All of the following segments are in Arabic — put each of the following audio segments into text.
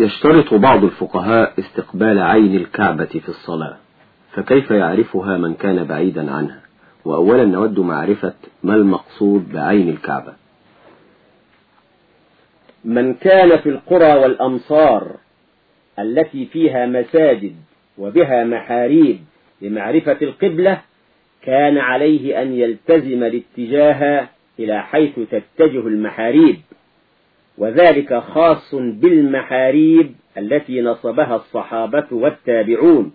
يشترط بعض الفقهاء استقبال عين الكعبة في الصلاة فكيف يعرفها من كان بعيدا عنها؟ وأولا نود معرفة ما المقصود بعين الكعبة. من كان في القرى والأمصار التي فيها مساجد وبها محاريب لمعرفة القبلة كان عليه أن يلتزم الاتجاه إلى حيث تتجه المحاريب. وذلك خاص بالمحاريب التي نصبها الصحابة والتابعون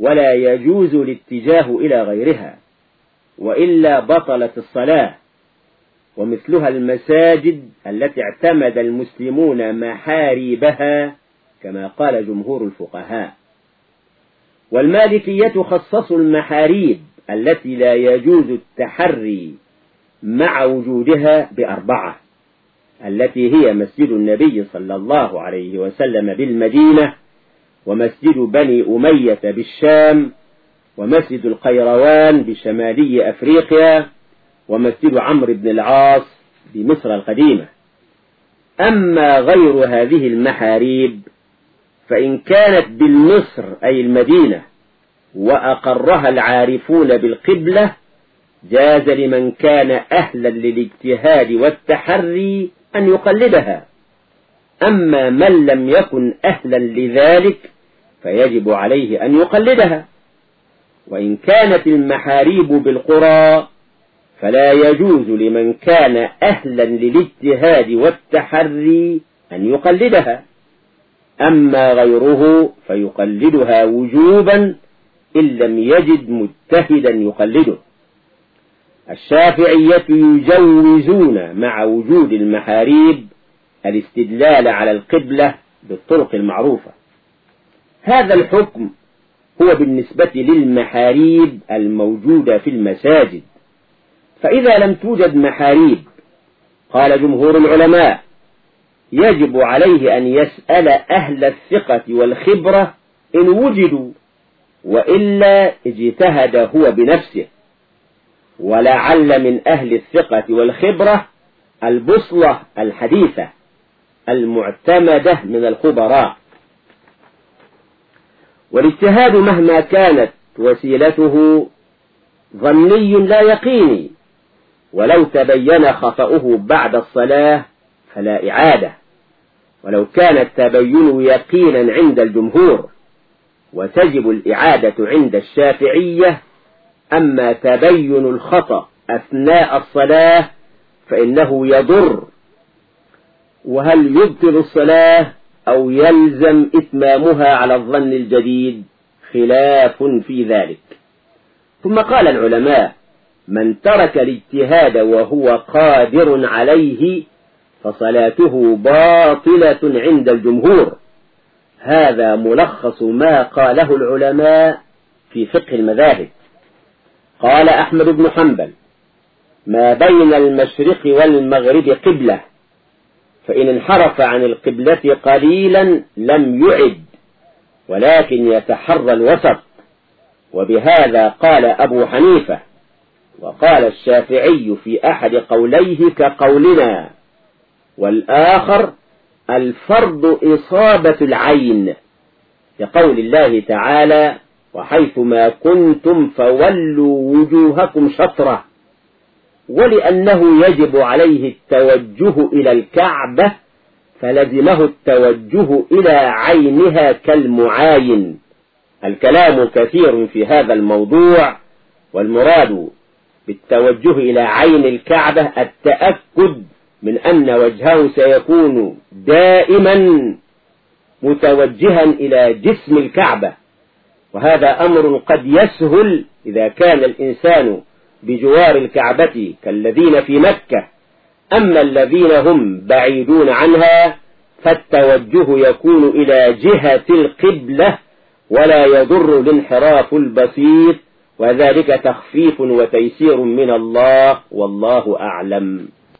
ولا يجوز الاتجاه إلى غيرها وإلا بطلت الصلاة ومثلها المساجد التي اعتمد المسلمون محاريبها كما قال جمهور الفقهاء. والمالكية خصصوا المحاريب التي لا يجوز التحري مع وجودها بأربعة. التي هي مسجد النبي صلى الله عليه وسلم بالمدينة ومسجد بني أمية بالشام ومسجد القيروان بشمالي أفريقيا ومسجد عمرو بن العاص بمصر القديمة. أما غير هذه المحاريب فإن كانت بالمصر أي المدينة وأقرها العارفون بالقبلة جاز لمن كان أهلا للاجتهاد والتحري أن يقلدها. أما من لم يكن أهلا لذلك فيجب عليه أن يقلدها. وإن كانت المحاريب بالقرى فلا يجوز لمن كان أهلا للاجتهاد والتحري أن يقلدها. أما غيره فيقلدها وجوبا إن لم يجد مجتهدا يقلده. الشافعية يجوزون مع وجود المحاريب الاستدلال على القبلة بالطرق المعروفة. هذا الحكم هو بالنسبة للمحاريب الموجودة في المساجد. فإذا لم توجد محاريب قال جمهور العلماء يجب عليه أن يسأل أهل الثقة والخبرة إن وجدوا وإلا اجتهد هو بنفسه. ولعل من أهل الثقة والخبرة البصلة الحديثة المعتمدة من الخبراء. والاجتهاد مهما كانت وسيلته ظني لا يقيني ولو تبين خطأه بعد الصلاة فلا إعادة. ولو كان التبين يقينا عند الجمهور وتجب الإعادة عند الشافعية أما تبين الخطأ أثناء الصلاة فإنه يضر. وهل يبطل الصلاة أو يلزم إتمامها على الظن الجديد؟ خلاف في ذلك. ثم قال العلماء من ترك الاجتهاد وهو قادر عليه فصلاته باطلة عند الجمهور. هذا ملخص ما قاله العلماء في فقه المذاهب. قال أحمد بن حنبل ما بين المشرق والمغرب قبلة فإن انحرف عن القبلة قليلا لم يعد ولكن يتحرى الوسط. وبهذا قال أبو حنيفة وقال الشافعي في أحد قوليه كقولنا والآخر الفرض إصابة العين كقول الله تعالى وحيثما كنتم فولوا وجوهكم شطرة ولأنه يجب عليه التوجه إلى الكعبة فلزمه التوجه إلى عينها كالمعاين. الكلام كثير في هذا الموضوع والمراد بالتوجه إلى عين الكعبة التأكد من أن وجهه سيكون دائما متوجها إلى جسم الكعبة. وهذا أمر قد يسهل إذا كان الإنسان بجوار الكعبة كالذين في مكة. أما الذين هم بعيدون عنها فالتوجه يكون إلى جهة القبلة ولا يضر الانحراف البسيط وذلك تخفيف وتيسير من الله والله أعلم.